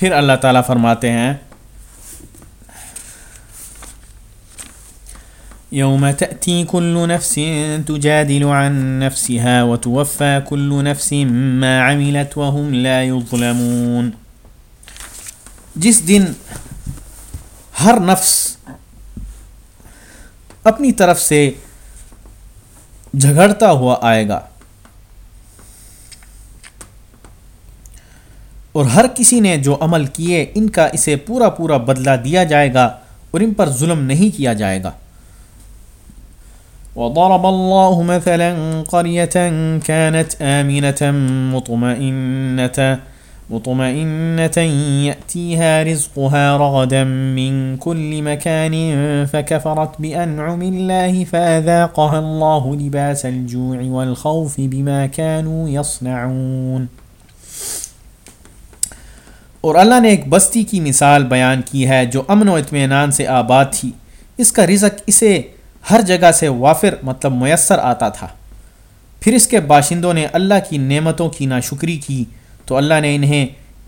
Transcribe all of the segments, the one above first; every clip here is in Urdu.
پھر اللہ تعالیٰ فرماتے ہیں يوم تأتي كل نفس تجادل عن نفسها وتوفى كل نفس ما عملت وهم لا يظلمون جس دن ہر نفس اپنی طرف سے جھگڑتا ہوا آئے گا اور ہر کسی نے جو عمل کیے، ان کا اسے پورا پورا بدلہ دیا جائے گا اور ان پر ظلم نہیں کیا جائے گا۔ وضرب الله مثلا قرية كانت آمنة مطمئنة مطمئنة يأتيها رزقها رغدا من كل مكان فكفرت بأنعم الله فأذاقها الله لباس الجوع والخوف بما كانوا يصنعون۔ اور اللہ نے ایک بستی کی مثال بیان کی ہے جو امن و اطمینان سے آباد تھی۔ اس کا رزق اسے ہر جگہ سے وافر مطلب میسر آتا تھا۔ پھر اس کے باشندوں نے اللہ کی نعمتوں کی ناشکری کی تو اللہ نے انہیں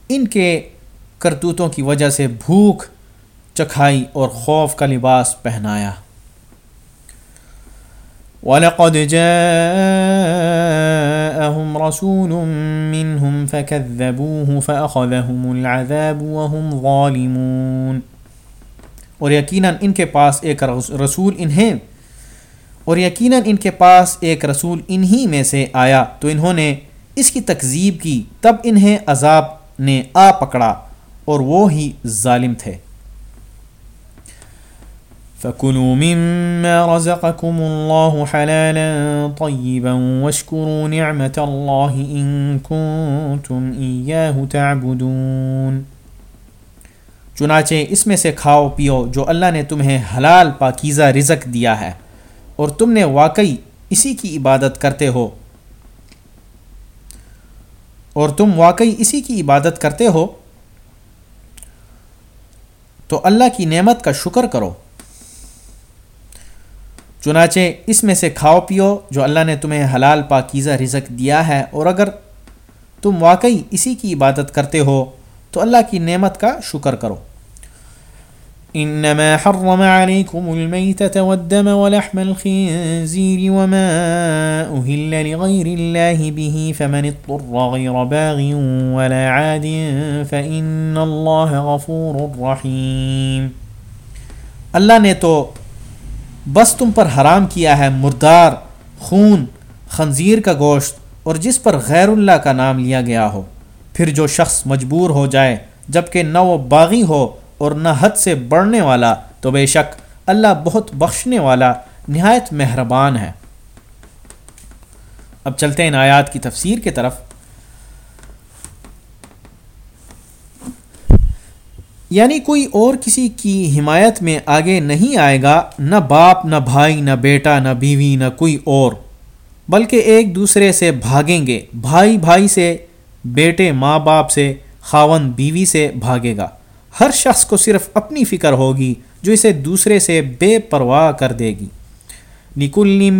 ان کے کرتوتوں کی وجہ سے بھوک، چکھائی اور خوف کا لباس پہنایا۔ وَلَقَدْ جَاءَهُمْ رَسُولٌ مِّنْهُمْ فَكَذَّبُوهُ فَأَخَذَهُمُ الْعَذَابُ وَهُمْ ظَالِمُونَ۔ اور یقیناً ان کے پاس ایک رسول انہیں، اور یقیناً ان کے پاس ایک رسول انہی میں سے آیا۔ تو انہوں نے اس کی تکذیب کی، تب انہیں عذاب نے آ پکڑا اور وہ ہی ظالم تھے۔ فَكُلُوا مِمَّا رَزَقَكُمُ اللَّهُ حَلَالًا طَيِّبًا وَاشْكُرُوا نِعْمَةَ اللَّهِ إِن كُنتُمْ إِيَّاهُ تَعْبُدُونَ۔ چنانچہ اس میں سے کھاؤ، پیو جو اللہ نے تمہیں حلال پاکیزہ رزق دیا ہے اور تم نے واقعی اسی کی عبادت کرتے ہو۔ اور تم واقعی اسی کی عبادت کرتے ہو۔ تو اللہ کی نعمت کا شکر کرو۔ چنانچہ اس میں سے کھاؤ پیو جو اللہ نے تمہیں حلال پاکیزہ رزق دیا ہے اور اگر تم واقعی اسی کی عبادت کرتے ہو تو اللہ کی نعمت کا شکر کرو۔ انما حرم عليكم الميتة والدم ولحم الخنزير وما أهل لغير الله به فمن اضطر غير باغ ولا عاد فإن الله غفور رحيم اللہ نے تو بس تم پر حرام کیا ہے مردار، خون، خنزیر کا گوشت اور جس پر غیر اللہ کا نام لیا گیا ہو۔ پھر جو شخص مجبور ہو جائے جبکہ نہ وہ باغی ہو اور نہ حد سے بڑھنے والا، تو بے شک اللہ بہت بخشنے والا، نہایت مہربان ہے۔ اب چلتے ہیں ان آیات کی تفسیر کی طرف۔ یعنی کوئی اور کسی کی حمایت میں آگے نہیں آئے گا، نہ باپ، نہ بھائی، نہ بیٹا، نہ بیوی، نہ کوئی اور۔ بلکہ ایک دوسرے سے بھاگیں گے، بھائی بھائی سے، بیٹے ماں باپ سے خاون بیوی سے بھاگے گا۔ ہر شخص کو صرف اپنی فکر ہوگی، جو اسے دوسرے سے بے پرواہ کر دے گی۔ نکل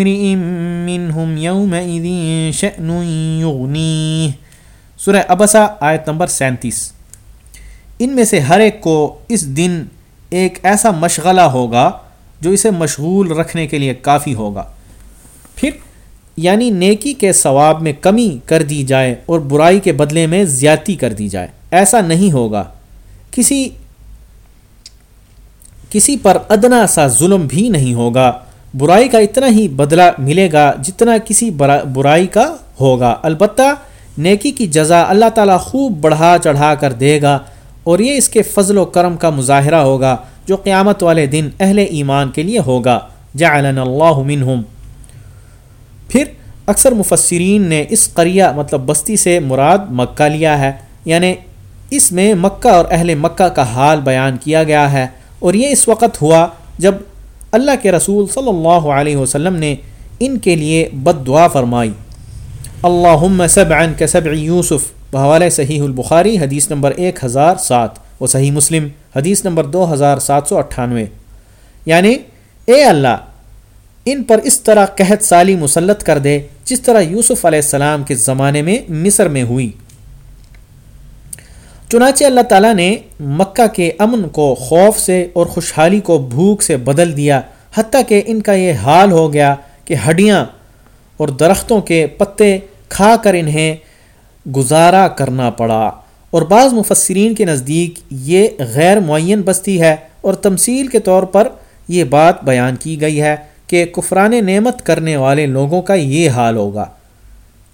سورہ ابسا، آیت نمبر سینتیس۔ ان میں سے ہر ایک کو اس دن ایک ایسا مشغلہ ہوگا جو اسے مشغول رکھنے کے لیے کافی ہوگا۔ پھر یعنی نیکی کے ثواب میں کمی کر دی جائے اور برائی کے بدلے میں زیادتی کر دی جائے۔ ایسا نہیں ہوگا۔ کسی کسی پر ادنا سا ظلم بھی نہیں ہوگا۔ برائی کا اتنا ہی بدلہ ملے گا جتنا کسی برائی کا ہوگا۔ البتہ نیکی کی جزا اللہ تعالیٰ خوب بڑھا چڑھا کر دے گا۔ اور یہ اس کے فضل و کرم کا مظاہرہ ہوگا جو قیامت والے دن اہل ایمان کے لیے ہوگا۔ جعلنا اللہ منہم۔ پھر اکثر مفسرین نے اس قریہ مطلب بستی سے مراد مکہ لیا ہے یعنی اس میں مکہ اور اہل مکہ کا حال بیان کیا گیا ہے۔ اور یہ اس وقت ہوا جب اللہ کے رسول صلی اللہ علیہ وسلم نے ان کے لیے بد دعا فرمائی۔ اللہ سبعا کسبع یوسف۔ بحوالِ صحیح البخاری حدیث نمبر ایک ہزار سات و صحیح مسلم حدیث نمبر دو ہزار سات سو اٹھانوے۔ یعنی اے اللہ، ان پر اس طرح قحط سالی مسلط کر دے جس طرح یوسف علیہ السلام کے زمانے میں مصر میں ہوئی۔ چنانچہ اللہ تعالیٰ نے مکہ کے امن کو خوف سے اور خوشحالی کو بھوک سے بدل دیا، حتیٰ کہ ان کا یہ حال ہو گیا کہ ہڈیاں اور درختوں کے پتے کھا کر انہیں گزارا کرنا پڑا۔ اور بعض مفسرین کے نزدیک یہ غیر معین بستی ہے اور تمثیل کے طور پر یہ بات بیان کی گئی ہے کہ کفران نعمت کرنے والے لوگوں کا یہ حال ہوگا۔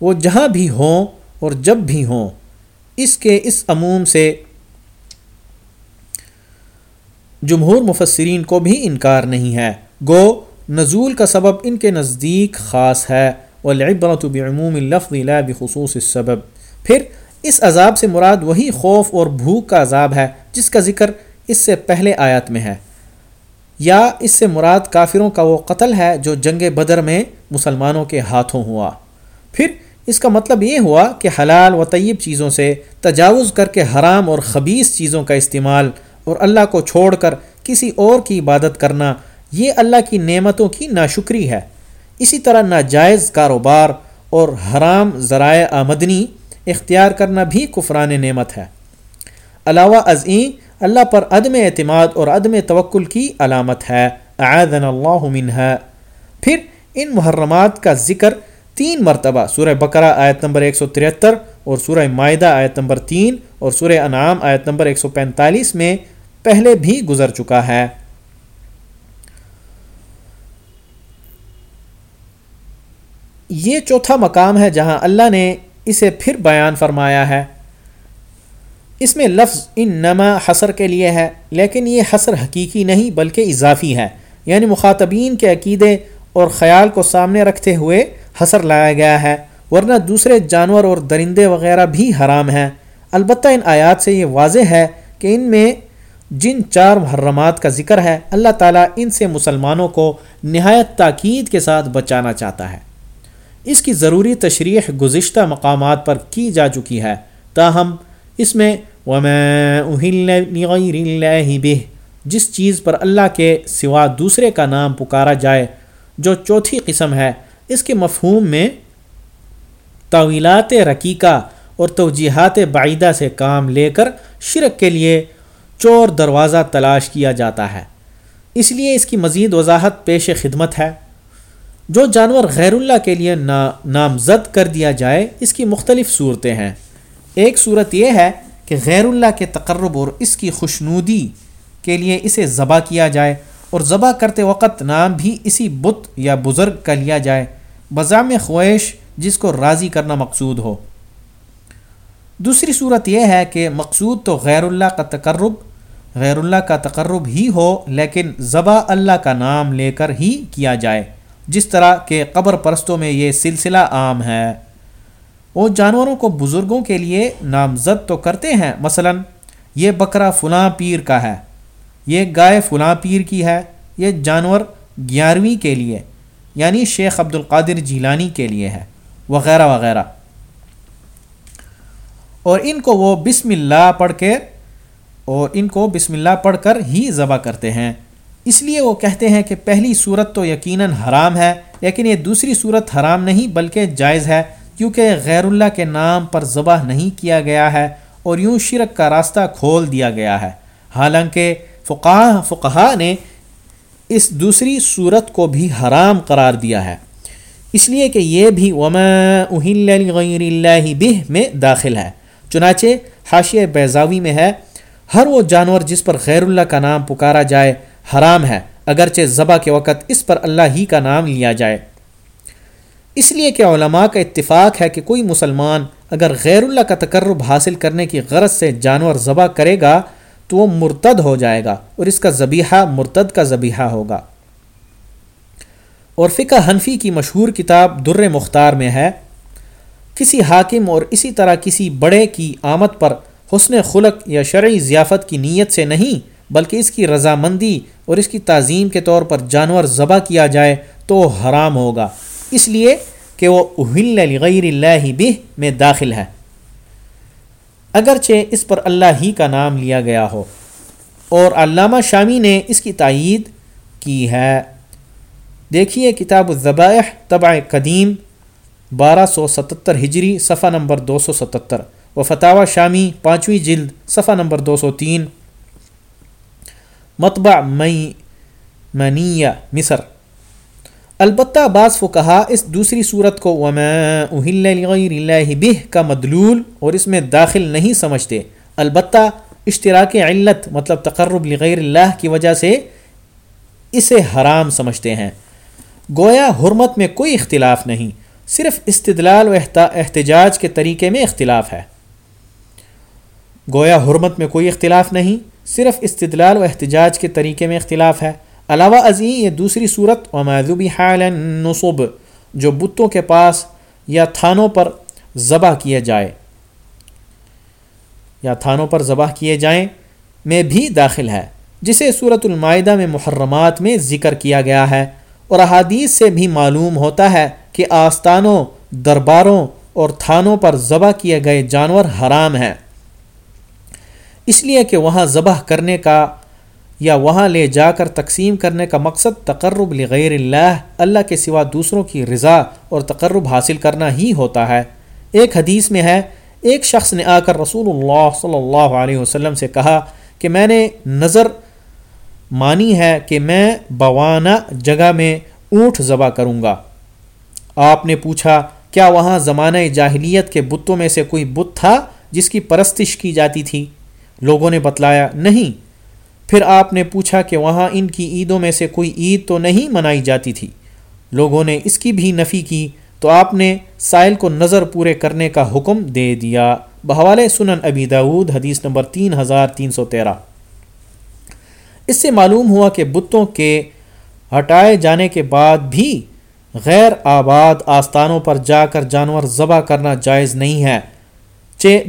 وہ جہاں بھی ہوں اور جب بھی ہوں، اس کے اس عموم سے جمہور مفسرین کو بھی انکار نہیں ہے۔ گو، نزول کا سبب ان کے نزدیک خاص ہے۔ والعبرت بعموم اللفظ لا بخصوص السبب۔ پھر اس عذاب سے مراد وہی خوف اور بھوک کا عذاب ہے جس کا ذکر اس سے پہلے آیات میں ہے۔ یا اس سے مراد کافروں کا وہ قتل ہے جو جنگ بدر میں مسلمانوں کے ہاتھوں ہوا۔ پھر اس کا مطلب یہ ہوا کہ حلال و طیب چیزوں سے تجاوز کر کے حرام اور خبیص چیزوں کا استعمال اور اللہ کو چھوڑ کر کسی اور کی عبادت کرنا یہ اللہ کی نعمتوں کی ناشکری ہے۔ اسی طرح ناجائز کاروبار اور حرام ذرائع آمدنی اختیار کرنا بھی کفران نعمت ہے۔ علاوہ ازیں اللہ پر عدم اعتماد اور عدم توکل کی علامت ہے۔ اعاذن اللہ منہ پھر ان محرمات کا ذکر تین مرتبہ، سورہ بقرہ آیت نمبر 173 اور سورہ معاہدہ آیت نمبر تین اور سورہ انعام آیت نمبر 145 میں پہلے بھی گزر چکا ہے۔ یہ چوتھا مقام ہے جہاں اللہ نے اسے پھر بیان فرمایا ہے۔ اس میں لفظ ان نما حسر کے لیے ہے، لیکن یہ حسر حقیقی نہیں بلکہ اضافی ہے۔ یعنی مخاطبین کے عقیدے اور خیال کو سامنے رکھتے ہوئے حسر لایا گیا ہے، ورنہ دوسرے جانور اور درندے وغیرہ بھی حرام ہیں۔ البتہ ان آیات سے یہ واضح ہے کہ ان میں جن چار محرمات کا ذکر ہے، اللہ تعالیٰ ان سے مسلمانوں کو نہایت تاکید کے ساتھ بچانا چاہتا ہے۔ اس کی ضروری تشریح گزشتہ مقامات پر کی جا چکی ہے۔ تاہم، اس میں جس چیز پر اللہ کے سوا دوسرے کا نام پکارا جائے، جو چوتھی قسم ہے، اس کے مفہوم میں طویلات رقیقہ اور توجیحات بعیدہ سے کام لے کر شرک کے لیے چور دروازہ تلاش کیا جاتا ہے۔ اس لیے اس کی مزید وضاحت پیش خدمت ہے۔ جو جانور غیر اللہ کے لیے نا نامزد کر دیا جائے، اس کی مختلف صورتیں ہیں۔ ایک صورت یہ ہے کہ غیر اللہ کے تقرب اور اس کی خوشنودی کے لیے اسے ذبح کیا جائے اور ذبح کرتے وقت نام بھی اسی بت یا بزرگ کا لیا جائے بضام خواہش جس کو راضی کرنا مقصود ہو۔ دوسری صورت یہ ہے کہ مقصود تو غیر اللہ کا تقرب، غیر اللہ کا تقرب ہی ہو، لیکن ذبح اللہ کا نام لے کر ہی کیا جائے۔ جس طرح کہ قبر پرستوں میں یہ سلسلہ عام ہے۔ وہ جانوروں کو بزرگوں کے لیے نامزد تو کرتے ہیں، مثلا یہ بکرا فلاں پیر کا ہے، یہ گائے فلاں پیر کی ہے، یہ جانور گیارہویں کے لیے یعنی شیخ عبد القادر جیلانی کے لیے ہے، وغیرہ وغیرہ۔ اور ان کو وہ بسم اللہ پڑھ کے، اور ان کو بسم اللہ پڑھ کر ہی ذبح کرتے ہیں۔ اس لیے وہ کہتے ہیں کہ پہلی صورت تو یقیناً حرام ہے، لیکن یہ دوسری صورت حرام نہیں بلکہ جائز ہے، کیونکہ غیر اللہ کے نام پر ذبح نہیں کیا گیا ہے اور یوں شرک کا راستہ کھول دیا گیا ہے۔ حالانکہ فقہ فقہ نے اس دوسری صورت کو بھی حرام قرار دیا ہے۔ اس لیے کہ یہ بھی وما غیر اللہ بہ میں داخل ہے۔ چنانچہ حاشیہ بیضاوی میں ہے، ہر وہ جانور جس پر غیر اللہ کا نام پکارا جائے حرام ہے، اگرچہ ذبح کے وقت اس پر اللہ ہی کا نام لیا جائے۔ اس لیے کہ علماء کا اتفاق ہے کہ کوئی مسلمان اگر غیر اللہ کا تقرب حاصل کرنے کی غرض سے جانور ذبح کرے گا، تو وہ مرتد ہو جائے گا اور اس کا ذبیحہ مرتد کا ذبیحہ ہوگا۔ اور فقہ حنفی کی مشہور کتاب در مختار میں ہے۔ کسی حاکم اور اسی طرح کسی بڑے کی آمد پر حسن خلق یا شرعی ضیافت کی نیت سے نہیں بلکہ اس کی رضامندی اور اس کی تعظیم کے طور پر جانور ذبح کیا جائے تو حرام ہوگا۔ اس لیے کہ وہ اہل غیر اللہ بہ میں داخل ہے۔ اگرچہ اس پر اللہ ہی کا نام لیا گیا ہو۔ اور علامہ شامی نے اس کی تائید کی ہے۔ دیکھیے کتاب الذبائح طبع قدیم، بارہ سو ستتر ہجری، صفحہ نمبر دو سو ستتر۔ و فتح شامی، پانچویں جلد، صفحہ نمبر دو سو تین۔ مطبع مئی منیہ مصر۔ البتہ بعض کو کہا اس دوسری صورت کو بہ کا مدلول اور اس میں داخل نہیں سمجھتے۔ البتہ اشتراک علت مطلب تقرب لغیر اللہ کی وجہ سے اسے حرام سمجھتے ہیں۔ گویا حرمت میں کوئی اختلاف نہیں، صرف استدلال و احتجاج کے طریقے میں اختلاف ہے۔ گویا حرمت میں کوئی اختلاف نہیں صرف استدلال و احتجاج کے طریقے میں اختلاف ہے۔ علاوہ ازیں یہ دوسری صورت و معذوبی حال نصب جو بتوں کے پاس یا تھانوں پر ذبح کیے جائے۔ یا تھانوں پر ذبح کیے جائیں میں بھی داخل ہے، جسے صورت المائدہ میں محرمات میں ذکر کیا گیا ہے۔ اور احادیث سے بھی معلوم ہوتا ہے کہ آستانوں، درباروں اور تھانوں پر ذبح کیے گئے جانور حرام ہیں۔ اس لیے کہ وہاں ذبح کرنے کا یا وہاں لے جا کر تقسیم کرنے کا مقصد تقرب لغیر اللہ اللہ کے سوا دوسروں کی رضا اور تقرب حاصل کرنا ہی ہوتا ہے۔ ایک حدیث میں ہے، ایک شخص نے آ کر رسول اللہ صلی اللہ علیہ وسلم سے کہا کہ میں نے نظر مانی ہے کہ میں بوانہ جگہ میں اونٹ ذبح کروں گا۔ آپ نے پوچھا، کیا وہاں زمانہ جاہلیت کے بتوں میں سے کوئی بت تھا جس کی پرستش کی جاتی تھی؟ لوگوں نے بتلایا، نہیں۔ پھر آپ نے پوچھا کہ وہاں ان کی عیدوں میں سے کوئی عید تو نہیں منائی جاتی تھی۔ لوگوں نے اس کی بھی نفی کی تو آپ نے سائل کو نظر پورے کرنے کا حکم دے دیا۔ بحوالے سنن ابی داود حدیث نمبر تین ہزار تین سو تیرہ۔ اس سے معلوم ہوا کہ بتوں کے ہٹائے جانے کے بعد بھی غیر آباد آستانوں پر جا کر جانور ذبح کرنا جائز نہیں ہے۔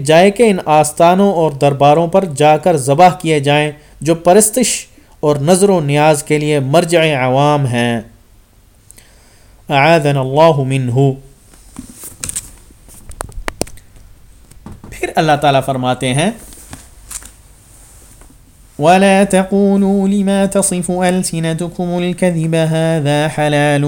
جائے کہ ان آستانوں اور درباروں پر جا کر ذبح کیے جائیں جو پرستش اور نظر و نیاز کے لیے مرجع عوام ہیں۔ اعاذن اللہ منہ۔ پھر اللہ تعالیٰ فرماتے ہیں، ولا تقولوا لما تصف ألسنتكم الكذب هذا حلال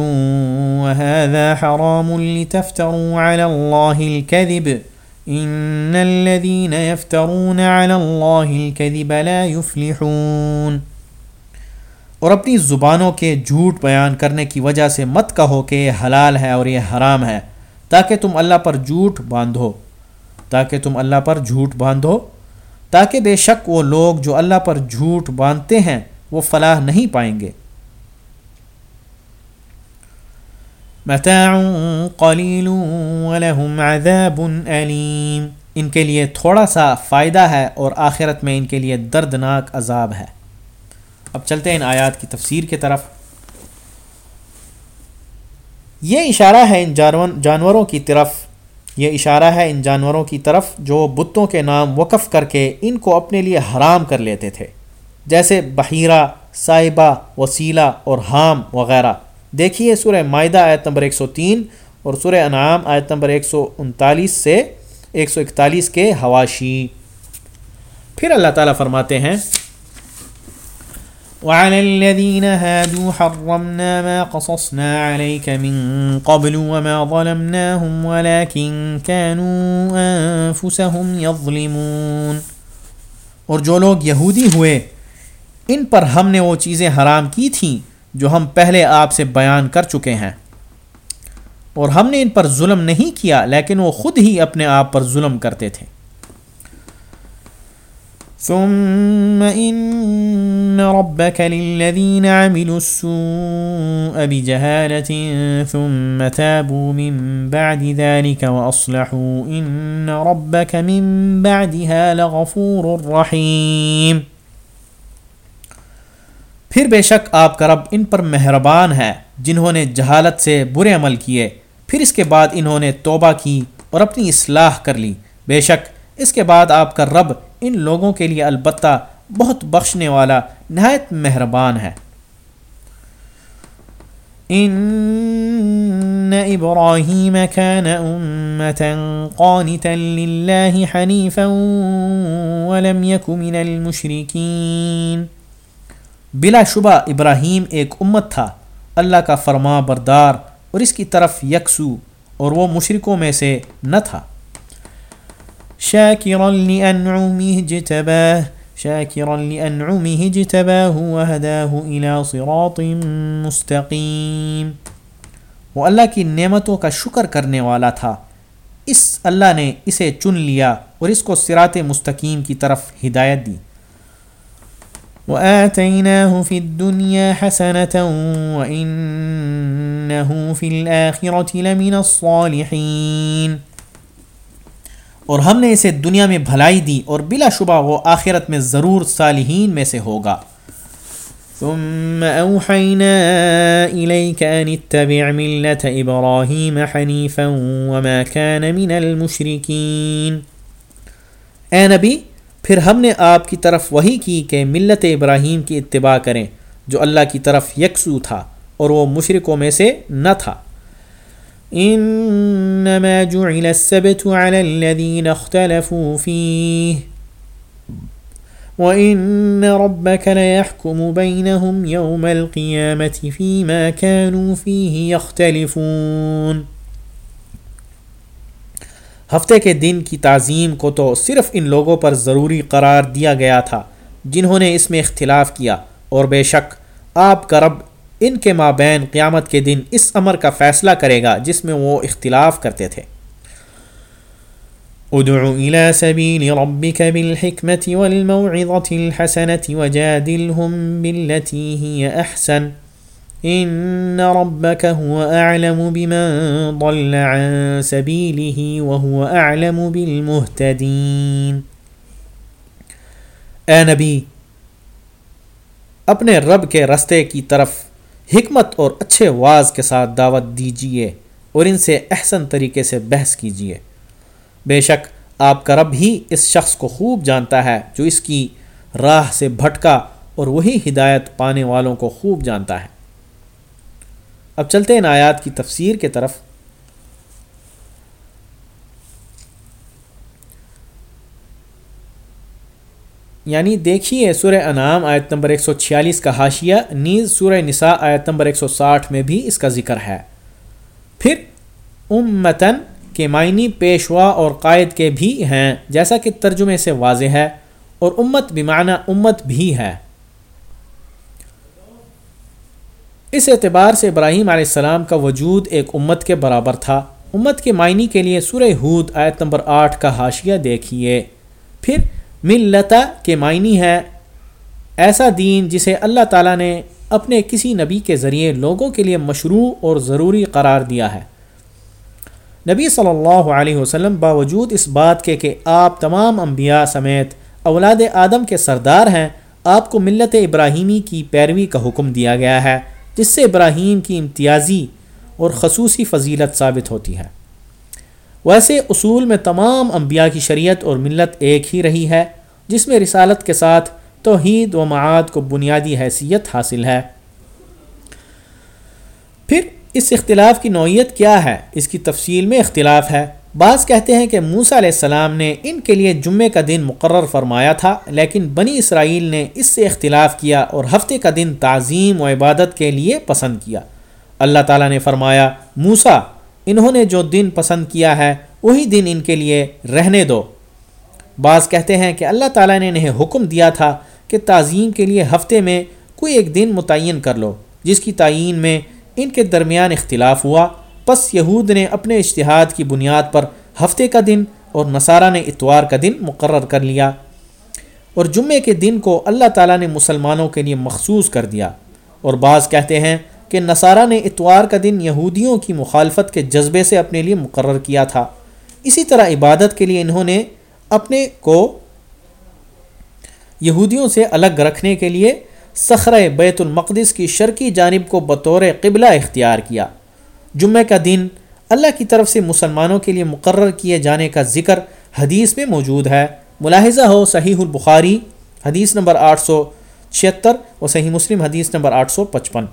وهذا حرام لتفتروا على الله الكذب۔ ان الذين يفترون على الله الكذب لا يفلحون۔ اور اپنی زبانوں کے جھوٹ بیان کرنے کی وجہ سے مت کہو کہ یہ حلال ہے اور یہ حرام ہے، تاکہ تم اللہ پر جھوٹ باندھو۔ تاکہ تم اللہ پر جھوٹ باندھو۔ تاکہ بے شک وہ لوگ جو اللہ پر جھوٹ باندھتے ہیں، وہ فلاح نہیں پائیں گے۔ متاع قلیل ولہم عذاب علیم۔ ان کے لیے تھوڑا سا فائدہ ہے اور آخرت میں ان کے لیے دردناک عذاب ہے۔ اب چلتے ہیں ان آیات کی تفسیر کی طرف۔ یہ اشارہ ہے ان جانوروں کی طرف۔ یہ اشارہ ہے ان جانوروں کی طرف جو بتوں کے نام وقف کر کے ان کو اپنے لیے حرام کر لیتے تھے۔ جیسے بحیرہ، صاحبہ، وسیلہ اور حام وغیرہ۔ دیکھیے سورہ معدہ آیت نمبر 103 اور سورہ انعام آیت نمبر 139 سے 141 کے حواشی۔ پھر اللہ تعالیٰ فرماتے ہیں، وعلى الذين هادوا حرمنا ما قصصنا عليك من قبل وما ظلمناهم ولكن كانوا أنفسهم يظلمون۔ اور جو لوگ یہودی ہوئے، ان پر ہم نے وہ چیزیں حرام کی تھیں۔ جو ہم پہلے آپ سے بیان کر چکے ہیں۔ اور ہم نے ان پر ظلم نہیں کیا، لیکن وہ خود ہی اپنے آپ پر ظلم کرتے تھے۔ ثم ان ربك للذين عملوا السوء بجهالة ثم تابوا من بعد ذلك واصلحوا ان ربك من بعدها لغفور رحيم۔ پھر بے شک آپ کا رب ان پر مہربان ہے جنہوں نے جہالت سے برے عمل کیے۔ پھر اس کے بعد انہوں نے توبہ کی اور اپنی اصلاح کر لی۔ بے شک اس کے بعد آپ کا رب ان لوگوں کے لیے البتہ بہت بخشنے والا نہایت مہربان ہے۔ ان ابراہیم كان امتا قانتا للہ حنیفا ولم يك من المشرکین۔ بلا شبہ ابراہیم ایک امت تھا، اللہ کا فرما بردار اور اس کی طرف یکسو اور وہ مشرکوں میں سے نہ تھا۔ شاكرا لأنعمه اجتباه شاكرا لأنعمه اجتباه وهداه إلى صراط مستقيم وہ اللہ کی نعمتوں کا شکر کرنے والا تھا۔ اس اللہ نے اسے چن لیا اور اس کو صراط مستقیم کی طرف ہدایت دی۔ وآتيناه في الدنيا حسنة وإنه في الآخرة لمن الصالحين۔ اور ہم نے اسے دنیا میں بھلائی دی اور بلا شبہ وہ آخرت میں ضرور صالحین میں سے ہوگا۔ ثم أوحينا إليك أن اتبع ملة إبراهيم حنيفا وما كان من المشركين۔ اے نبی پھر ہم نے آپ کی طرف وہی کی کہ ملت ابراہیم کی اتباع کریں، جو اللہ کی طرف یکسو تھا اور وہ مشرقوں میں سے نہ تھا۔ انما جعل السبت على الذين اختلفوا فيه وان ربك ليحكم بينهم يوم القيامه فيما كانوا فيه يختلفون۔ ہفتے کے دن کی تعظیم کو تو صرف ان لوگوں پر ضروری قرار دیا گیا تھا جنہوں نے اس میں اختلاف کیا اور بے شک آپ کا رب ان کے مابین قیامت کے دن اس امر کا فیصلہ کرے گا جس میں وہ اختلاف کرتے تھے۔ ادع الى سبيل ربك بالحكمة والموعظة الحسنة وجادلهم بالتي هي احسن۔ ان ربك هو اعلم بمن ضل عن سبيله وهو اعلم بالمهتدين۔ اے نبی، اپنے رب کے رستے کی طرف حکمت اور اچھے واز کے ساتھ دعوت دیجیے اور ان سے احسن طریقے سے بحث کیجیے بے شک آپ کا رب ہی اس شخص کو خوب جانتا ہے جو اس کی راہ سے بھٹکا اور وہی ہدایت پانے والوں کو خوب جانتا ہے۔ اب چلتے ہیں آیات کی تفسیر کے طرف۔ یعنی دیکھیے سورہ انعام آیت نمبر 146 کا حاشیہ، نیز سورہ نساء آیت نمبر 160 میں بھی اس کا ذکر ہے۔ پھر امتن کے معنی پیشوا اور قائد کے بھی ہیں، جیسا کہ ترجمے سے واضح ہے، اور امت بمعنی امت بھی ہے۔ اس اعتبار سے ابراہیم علیہ السلام کا وجود ایک امت کے برابر تھا۔ امت کے معنی کے لیے سورہ ہود آیت نمبر آٹھ کا حاشیہ دیکھیے۔ پھر ملتا کے معنی ہے ایسا دین جسے اللہ تعالیٰ نے اپنے کسی نبی کے ذریعے لوگوں کے لیے مشروع اور ضروری قرار دیا ہے۔ نبی صلی اللہ علیہ وسلم باوجود اس بات کے کہ آپ تمام انبیاء سمیت اولاد آدم کے سردار ہیں، آپ کو ملت ابراہیمی کی پیروی کا حکم دیا گیا ہے۔ جس سے ابراہیم کی امتیازی اور خصوصی فضیلت ثابت ہوتی ہے۔ ویسے اصول میں تمام انبیاء کی شریعت اور ملت ایک ہی رہی ہے، جس میں رسالت کے ساتھ توحید و معاد کو بنیادی حیثیت حاصل ہے۔ پھر اس اختلاف کی نوعیت کیا ہے؟ اس کی تفصیل میں اختلاف ہے۔ بعض کہتے ہیں کہ موسا علیہ السلام نے ان کے لیے جمعے کا دن مقرر فرمایا تھا، لیکن بنی اسرائیل نے اس سے اختلاف کیا اور ہفتے کا دن تعظیم و عبادت کے لیے پسند کیا۔ اللہ تعالیٰ نے فرمایا موسا انہوں نے جو دن پسند کیا ہے، وہی دن ان کے لیے رہنے دو۔ بعض کہتے ہیں کہ اللہ تعالیٰ نے انہیں حکم دیا تھا کہ تعظیم کے لیے ہفتے میں کوئی ایک دن متعین کر لو، جس کی تعین میں ان کے درمیان اختلاف ہوا۔ پس یہود نے اپنے اشتہاد کی بنیاد پر ہفتے کا دن اور نصارہ نے اتوار کا دن مقرر کر لیا اور جمعے کے دن کو اللہ تعالیٰ نے مسلمانوں کے لیے مخصوص کر دیا اور بعض کہتے ہیں کہ نصارہ نے اتوار کا دن یہودیوں کی مخالفت کے جذبے سے اپنے لیے مقرر کیا تھا۔ اسی طرح عبادت کے لیے انہوں نے اپنے کو یہودیوں سے الگ رکھنے کے لیے سخر بیت المقدس کی شرکی جانب کو بطور قبلہ اختیار کیا۔ جمعہ کا دن اللہ کی طرف سے مسلمانوں کے لیے مقرر کیے جانے کا ذکر حدیث میں موجود ہے۔ ملاحظہ ہو، صحیح البخاری، حدیث نمبر آٹھ سو چھہتر اور صحیح مسلم، حدیث نمبر آٹھ سو پچپن۔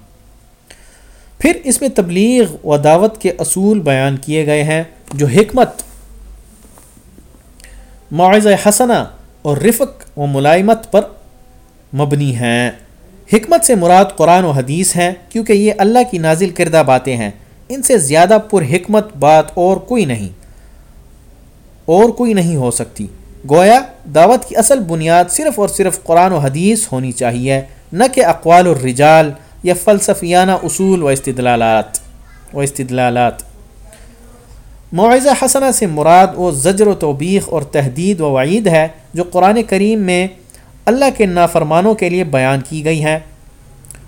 پھر اس میں تبلیغ و دعوت کے اصول بیان کیے گئے ہیں، جو حکمت معاذ حسنہ اور رفق و ملائمت پر مبنی ہیں۔ حکمت سے مراد قرآن و حدیث ہیں، کیونکہ یہ اللہ کی نازل کردہ باتیں ہیں۔ ان سے زیادہ پر حکمت بات اور کوئی نہیں، اور کوئی نہیں ہو سکتی۔ گویا، دعوت کی اصل بنیاد صرف اور صرف قرآن و حدیث ہونی چاہیے، نہ کہ اقوال الرجال یا فلسفیانہ اصول و استدلالات۔ و استدلالات۔ معاوضہ حسنہ سے مراد و زجر و توبیخ اور تحدید و وعید ہے جو قرآن کریم میں اللہ کے نافرمانوں کے لیے بیان کی گئی ہیں،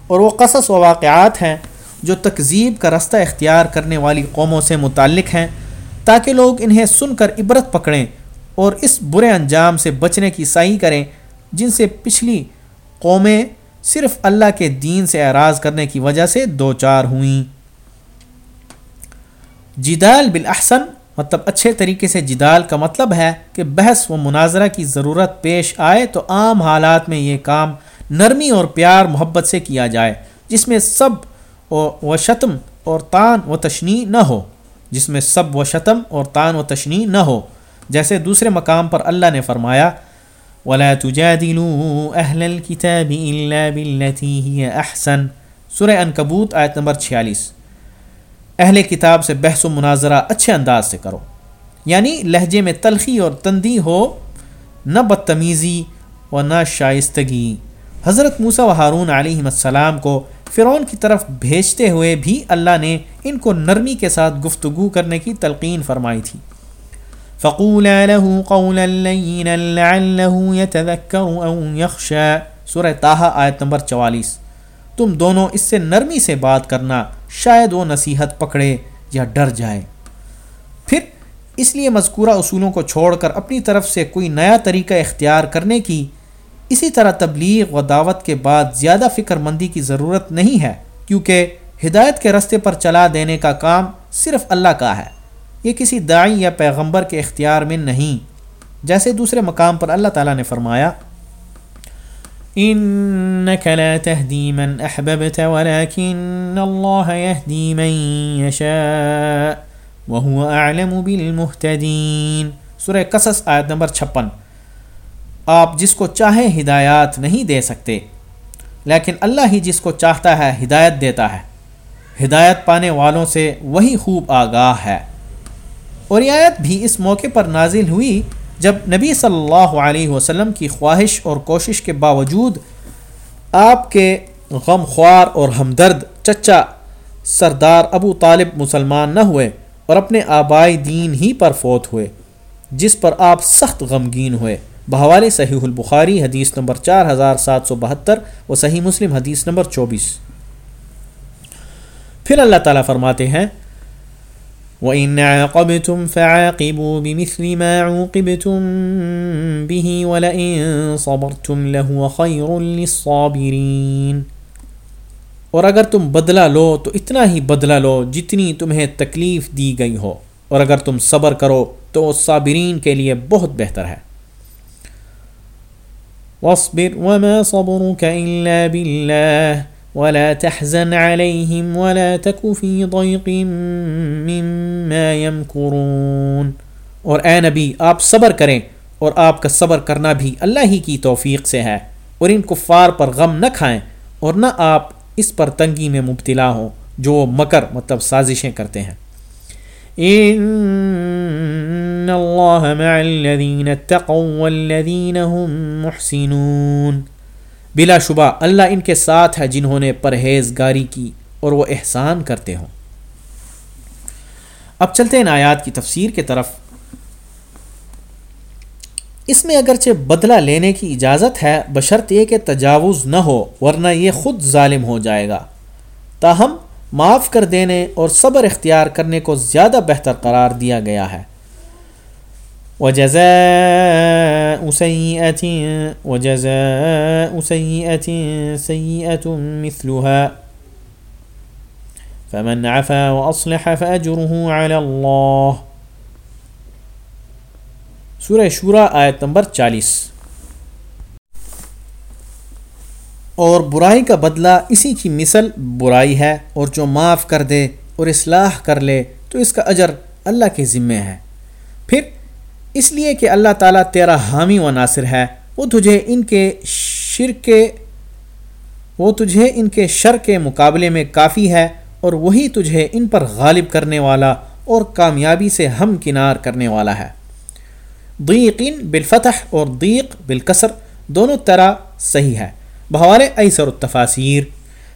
اور وہ قصص و واقعات ہیں جو تکذیب کا رستہ اختیار کرنے والی قوموں سے متعلق ہیں، تاکہ لوگ انہیں سن کر عبرت پکڑیں اور اس برے انجام سے بچنے کی صحیح کریں، جن سے پچھلی قومیں صرف اللہ کے دین سے اعراض کرنے کی وجہ سے دو چار ہوئیں۔ جدال بالاحسن مطلب اچھے طریقے سے جدال کا مطلب ہے کہ بحث و مناظرہ کی ضرورت پیش آئے تو عام حالات میں یہ کام نرمی اور پیار محبت سے کیا جائے، جس میں سب و شتم اور تان و تشنی نہ ہو، جس میں سب و شتم اور تان و تشنی نہ ہو۔ جیسے دوسرے مقام پر اللہ نے فرمایا، ولا تجادلوا اهل الكتاب الا بالتي هي احسن سورہ انکبوت آیت نمبر 46 اہل کتاب سے بحث و مناظرہ اچھے انداز سے کرو۔ یعنی لہجے میں تلخی اور تندی ہو، نہ بدتمیزی و نہ شائستگی۔ حضرت موسیٰ و ہارون علیہ السلام کو فرعون کی طرف بھیجتے ہوئے بھی اللہ نے ان کو نرمی کے ساتھ گفتگو کرنے کی تلقین فرمائی تھی۔ فقولا له قولا لينا لعله يتذكر او يخشى۔ سورہ تاہا آیت نمبر 44 تم دونوں اس سے نرمی سے بات کرنا شاید وہ نصیحت پکڑے یا ڈر جائے۔ پھر اس لیے مذکورہ اصولوں کو چھوڑ کر اپنی طرف سے کوئی نیا طریقہ اختیار کرنے کی اسی طرح تبلیغ و دعوت کے بعد زیادہ فکر مندی کی ضرورت نہیں ہے، کیونکہ ہدایت کے رستے پر چلا دینے کا کام صرف اللہ کا ہے۔ یہ کسی دائی یا پیغمبر کے اختیار میں نہیں۔ جیسے دوسرے مقام پر اللہ تعالیٰ نے فرمایا انك لا تهدي من احببت ولكن الله يهدي من يشاء وهو اعلم بالمهتدين سورہ قصص آیت نمبر 56 آپ جس کو چاہے ہدایات نہیں دے سکتے، لیکن اللہ ہی جس کو چاہتا ہے ہدایت دیتا ہے۔ ہدایت پانے والوں سے وہی خوب آگاہ ہے۔ اور یہ آیت بھی اس موقع پر نازل ہوئی جب نبی صلی اللہ علیہ وسلم کی خواہش اور کوشش کے باوجود آپ کے غم خوار اور ہمدرد چچا سردار ابو طالب مسلمان نہ ہوئے اور اپنے آبائی دین ہی پر فوت ہوئے، جس پر آپ سخت غمگین ہوئے۔ بحوال صحیح البخاری حدیث نمبر چار ہزار سات سو بہتر و صحیح مسلم حدیث نمبر چوبیس۔ پھر اللہ تعالیٰ فرماتے ہیں، وَإِنْ عَاقَبْتُمْ فَعَاقِبُوا بِمِثْلِ مَا عُوقِبْتُمْ بِهِ وَلَئِن صَبَرْتُمْ لَهُوَ خَيْرٌ لِلصَّابِرِينَ۔ اور اگر تم بدلہ لو تو اتنا ہی بدلہ لو جتنی تمہیں تکلیف دی گئی ہو۔ اور اگر تم صبر کرو تو صابرین کے لیے بہت بہتر ہے۔ وَاصْبِرْ وَمَا صَبْرُكَ إِلَّا بِاللَّهِ ولا تحزن عليهم ولا تك في ضيق مما يمكرون اور اے نبی، آپ صبر کریں اور آپ کا صبر کرنا بھی اللہ ہی کی توفیق سے ہے اور ان کفار پر غم نہ کھائیں اور نہ آپ اس پر تنگی میں مبتلا ہوں جو وہ مکر مطلب سازشیں کرتے ہیں۔ ان اللہ مع الذین اتقوا والذین هم محسنون۔ بلا شبہ، اللہ ان کے ساتھ ہے جنہوں نے پرہیز گاری کی اور وہ احسان کرتے ہوں۔ اب چلتے ہیں آیات کی تفسیر کے طرف۔ اس میں اگرچہ بدلہ لینے کی اجازت ہے، بشرط یہ کہ تجاوز نہ ہو، ورنہ یہ خود ظالم ہو جائے گا۔ تاہم معاف کر دینے اور صبر اختیار کرنے کو زیادہ بہتر قرار دیا گیا ہے۔ وجزاء سيئة وجزاء سيئة سيئة مثلها فمن عفا وأصلح فأجره على الله۔ سورہ شورا آیت نمبر چالیس۔ اور برائی کا بدلہ اسی کی مثل برائی ہے، اور جو معاف کر دے اور اصلاح کر لے، تو اس کا اجر اللہ کے ذمے ہے۔ پھر، اس لیے کہ اللہ تعالیٰ تیرا حامی و ناصر ہے، وہ تجھے ان کے شر کے وہ تجھے ان کے شر کے مقابلے میں کافی ہے، اور وہی تجھے ان پر غالب کرنے والا اور کامیابی سے ہم کنار کرنے والا ہے۔ ضیقین بالفتح اور ضیق بالکسر، دونوں طرح صحیح ہے۔ بہوال ایسر التفاصیر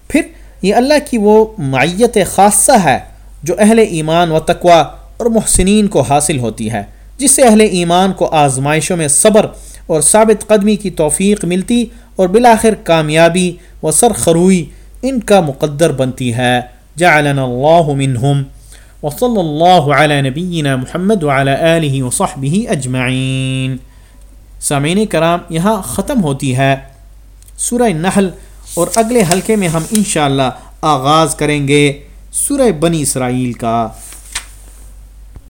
پھر یہ اللہ کی وہ معیت خاصہ ہے جو اہل ایمان و تقوا اور محسنین کو حاصل ہوتی ہے، جس سے اہل ایمان کو آزمائشوں میں صبر اور ثابت قدمی کی توفیق ملتی اور بالآخر کامیابی و سرخروئی ان کا مقدر بنتی ہے۔ جعلنا اللہ منہم۔ وصلی اللہ علی نبینا محمد وعلی آلہ وصحبہ اجمعین۔ سامعین کرام، یہاں ختم ہوتی ہے۔ سورہ نحل اور اگلے حلقے میں ہم انشاءاللہ آغاز کریں گے سورہ بنی اسرائیل کا۔